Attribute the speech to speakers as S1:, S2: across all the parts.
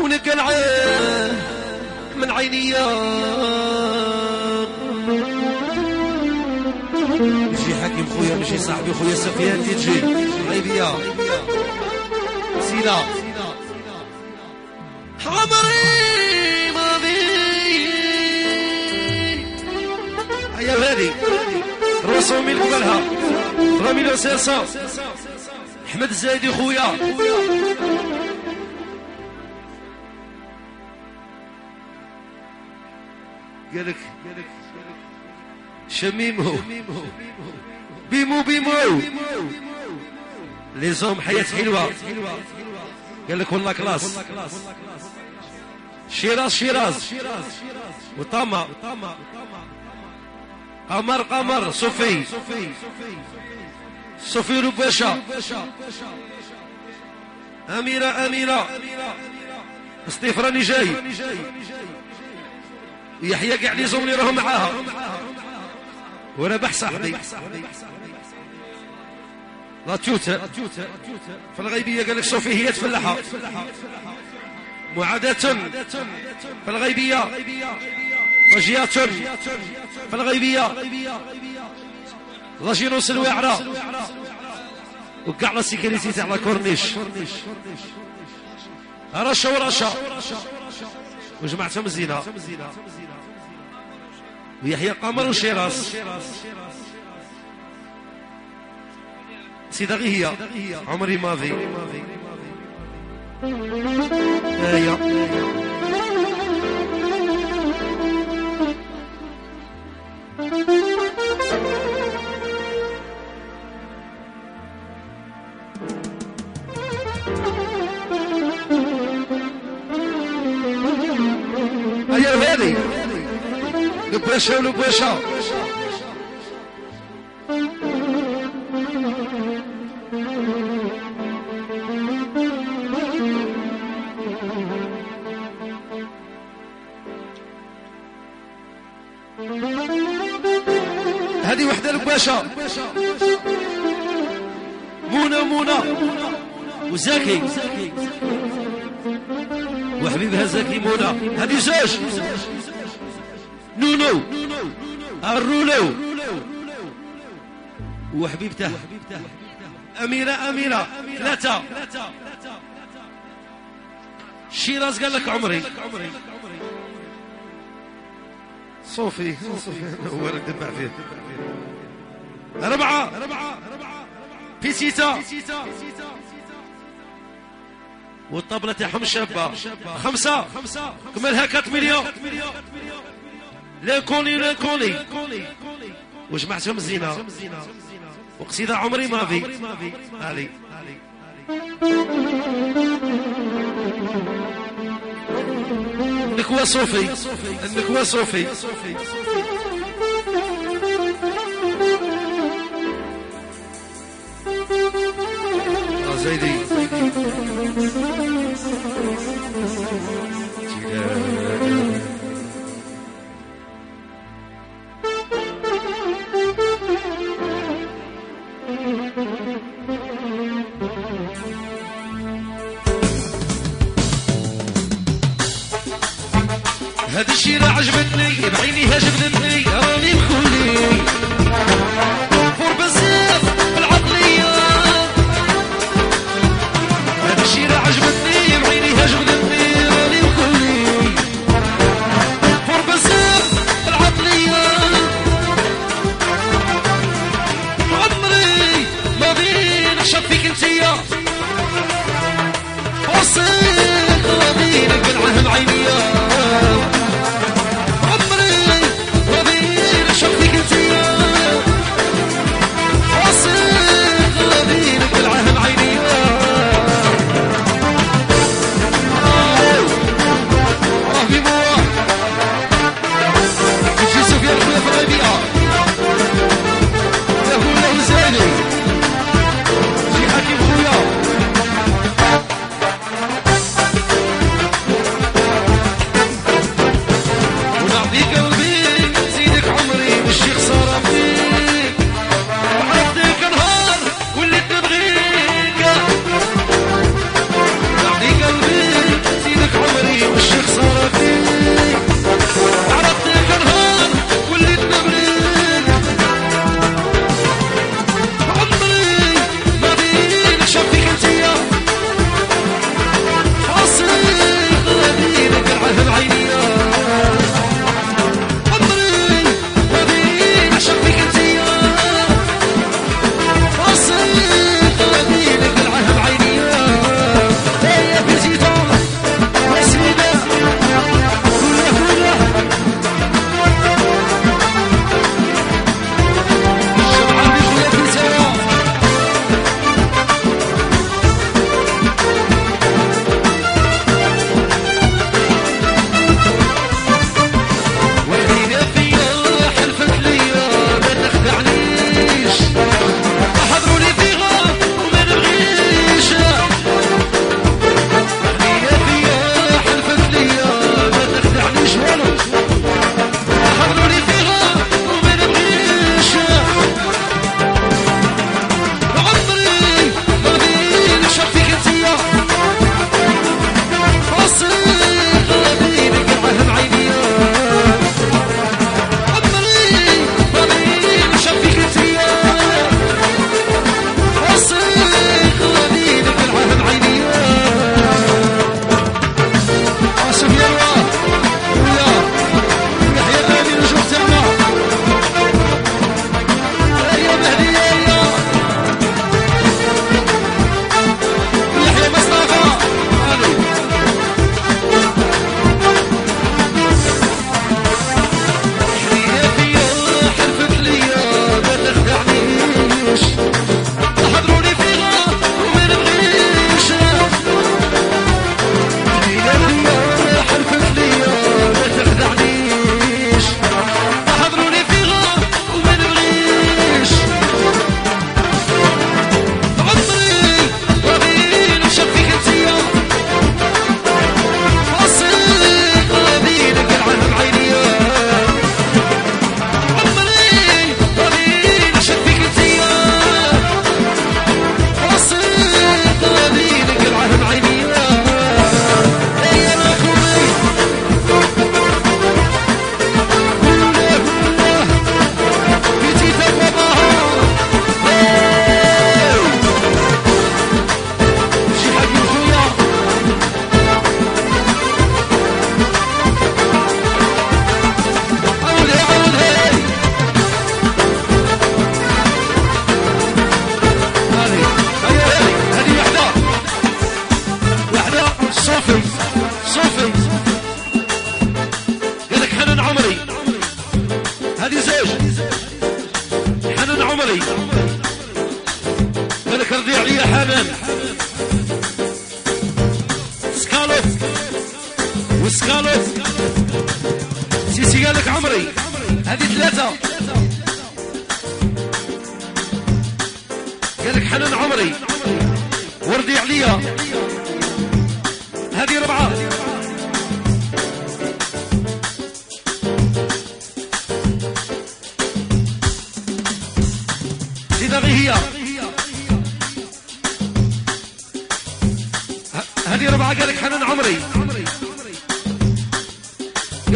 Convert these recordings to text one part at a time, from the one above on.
S1: ونقلع من عيني مشي حكيم خويا مشي صاحبي خويا سفيان دي جي غيبية سينا. عمري ما بي يا هادي رسوم من قبلها. رامي لو سيرسا أحمد الزايدي خويا. قالك شميمو. بيمو بيمو. لي زوم حياة حلوة. قال لك والله كلاس شيراز شيراز. وطما قمر قمر. صوفي. صوفي. رباشا أميرة أميرة. ستيف راني جاي. يحيى قاعد يزومني راهم معاها. وربح صاحبي لا توتا في الغيبية قال لك صوفي هي تفلحها. معاداة في الغيبية. رجيات في الغيبية. رجينوس الوعرة وكاع لا سيكوريتي تاع لا كورنيش. رشا ورشا. وجمعتهم الزينة. ويحيى قمر وشيراس سيدة غي هي عمري ما في ايا هيا هذه لباشا ولباشا هذه وحدة لباشا منى منى وزاكي وحبيبها زاكي منى هذه زوج. نونو. الرولو وحبيبته. أميرة أميرة. ثلاثة شيراز قال لك عمري. صوفي. صوفي. هو اللي دبع فيه أربعة بيسيتا والطبلة تاعهم شابة خمسة. كملها 4 مليون. لا كوني لا كوني. وجمعتهم الزينة وقصيدة عمري ما في. علي النكوة صوفي. النكوة صوفي. زيدي. هذا الشي راه عجبتني بعيني هجبتني راني مخولي Italy.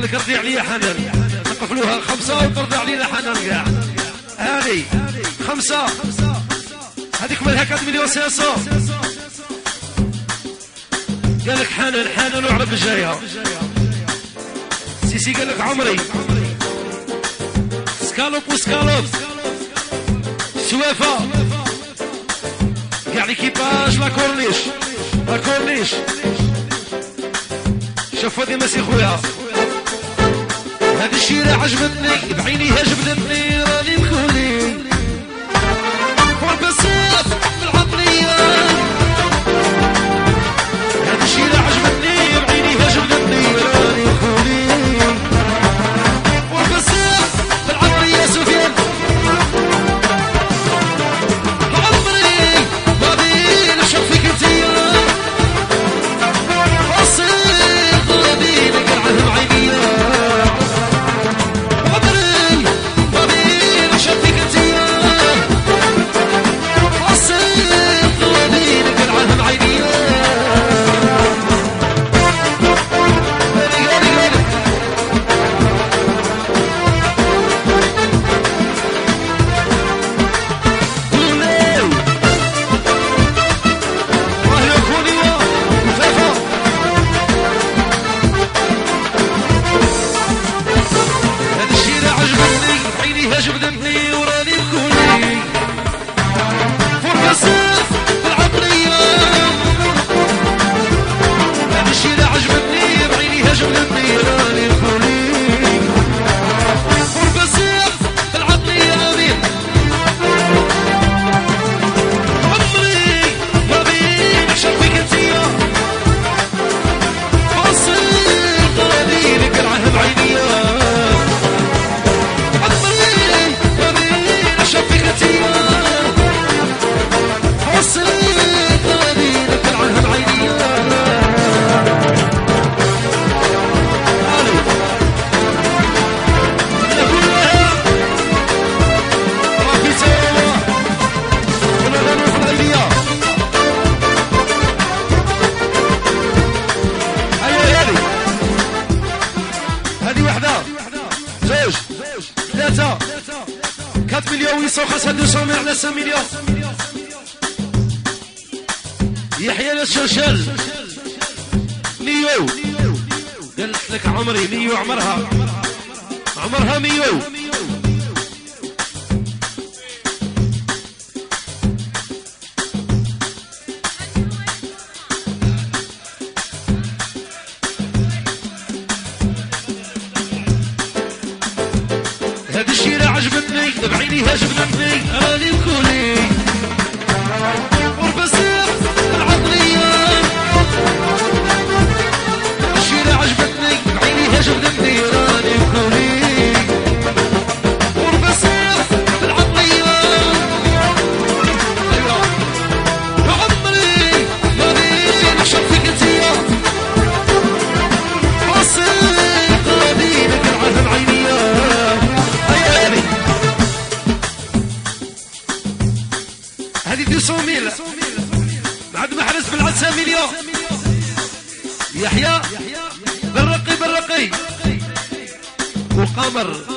S1: قالك رضي عليا حنان. نقفلوها خمسة وترضى علينا حنان كاع هاني خمسة. هذيك مالها 4 مليون سيسو قالك حنان حنان وعرف جايها سيسي قالك عمري. سكالوب وسكالوب. سوافة كاع ليكيباج لا كورنيش. لا كورنيش. شوف هذه ماسي خويا. وهالشيرة عجبتني بعينيها جبدتني مليون. يحيى الشلشل ميو. قلت لك عمري ميو عمرها. عمرها ميو. هذا الشيء عجبتني بعيني هاجبني Super.